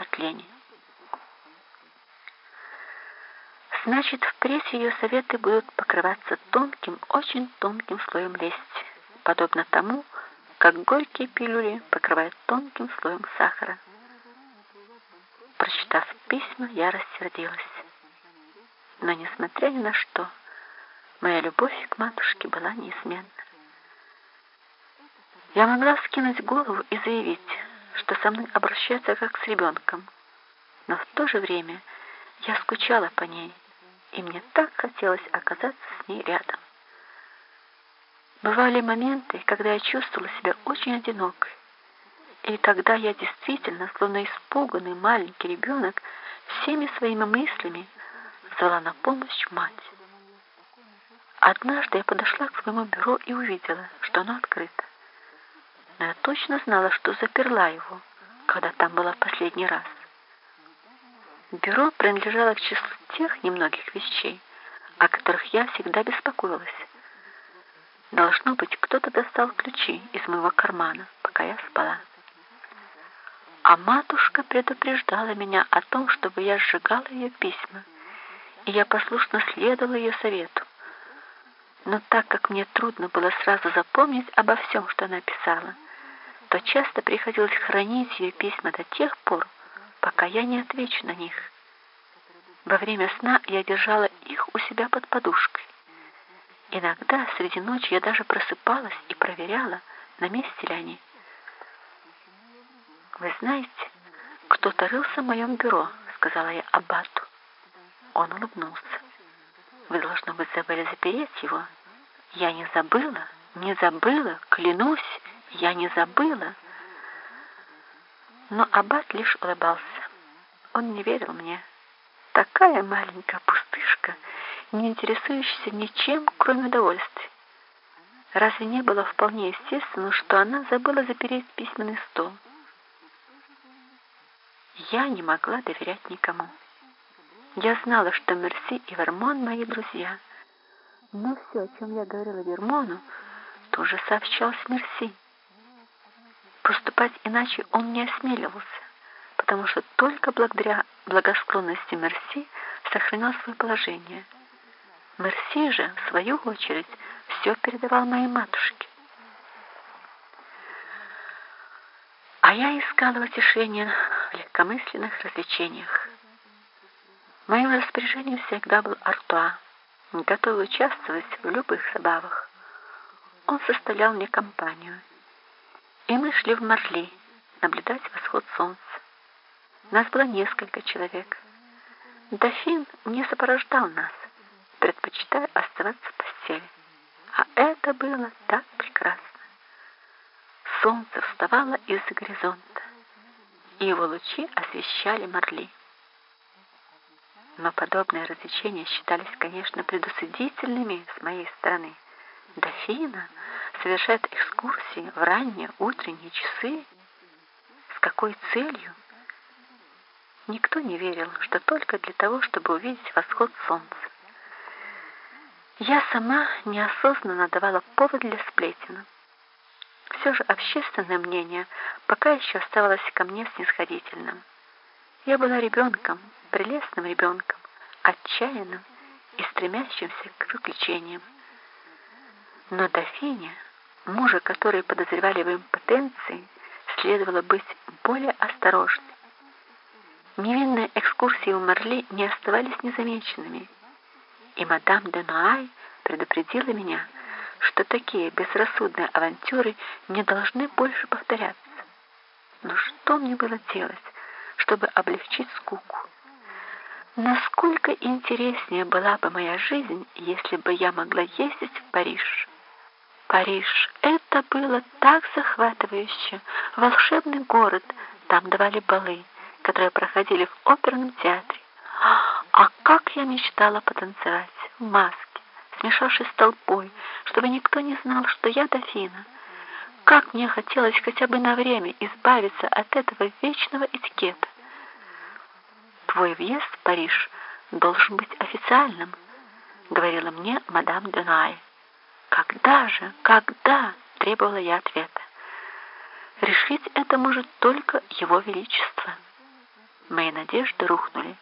от лени. Значит, впредь ее советы будут покрываться тонким, очень тонким слоем лести, подобно тому, как горькие пилюли покрывают тонким слоем сахара. Прочитав письма, я рассердилась. Но, несмотря ни на что, моя любовь к матушке была неизменна. Я могла скинуть голову и заявить, что со мной обращаются как с ребенком, но в то же время я скучала по ней, и мне так хотелось оказаться с ней рядом. Бывали моменты, когда я чувствовала себя очень одинокой, и тогда я действительно, словно испуганный маленький ребенок, всеми своими мыслями звала на помощь мать. Однажды я подошла к своему бюро и увидела, что оно открыто. Но я точно знала, что заперла его, когда там была последний раз. Бюро принадлежало к числу тех немногих вещей, о которых я всегда беспокоилась. Должно быть, кто-то достал ключи из моего кармана, пока я спала. А матушка предупреждала меня о том, чтобы я сжигала ее письма, и я послушно следовала ее совету. Но так как мне трудно было сразу запомнить обо всем, что она писала, то часто приходилось хранить ее письма до тех пор, пока я не отвечу на них. Во время сна я держала их у себя под подушкой. Иногда среди ночи я даже просыпалась и проверяла, на месте ли они. «Вы знаете, кто-то рылся в моем бюро», — сказала я Аббату. Он улыбнулся. «Вы, должно быть, забыли запереть его?» «Я не забыла, не забыла, клянусь, я не забыла». Но Аббат лишь улыбался. Он не верил мне. Такая маленькая пустышка, не интересующаяся ничем, кроме удовольствия. Разве не было вполне естественно, что она забыла запереть письменный стол? Я не могла доверять никому. Я знала, что Мерси и Вермон мои друзья. Но все, о чем я говорила Вермону, тоже сообщалось Мерси. Поступать иначе он не осмеливался, потому что только благодаря благосклонности Мерси сохранял свое положение. Мерси же, в свою очередь, все передавал моей матушке. А я искала утешение в легкомысленных развлечениях. В моем распоряжении всегда был Артуа, готовый участвовать в любых забавах. Он составлял мне компанию, и мы шли в Марли наблюдать восход солнца. Нас было несколько человек. Дофин не сопровождал нас, предпочитая оставаться в постели. А это было так прекрасно. Солнце вставало из-за горизонта, и его лучи освещали Марли. Но подобные развлечения считались, конечно, предусудительными с моей стороны. Дофина совершает экскурсии в ранние утренние часы. С какой целью? Никто не верил, что только для того, чтобы увидеть восход солнца. Я сама неосознанно давала повод для сплетен. Все же общественное мнение пока еще оставалось ко мне снисходительным. Я была ребенком, прелестным ребенком, отчаянным и стремящимся к приключениям. Но дофине, мужа, который подозревали в импотенции, следовало быть более осторожной. Невинные экскурсии в Марли не оставались незамеченными, и мадам де Нуай предупредила меня, что такие безрассудные авантюры не должны больше повторяться. Но что мне было делать, чтобы облегчить скуку? Насколько интереснее была бы моя жизнь, если бы я могла ездить в Париж. Париж — это было так захватывающе. Волшебный город, там давали балы, которые проходили в оперном театре. А как я мечтала потанцевать в маске, смешавшись с толпой, чтобы никто не знал, что я дофина. Как мне хотелось хотя бы на время избавиться от этого вечного этикета. Твой въезд в Париж должен быть официальным, говорила мне мадам Денай. Когда же, когда, требовала я ответа. Решить это может только его величество. Мои надежды рухнули.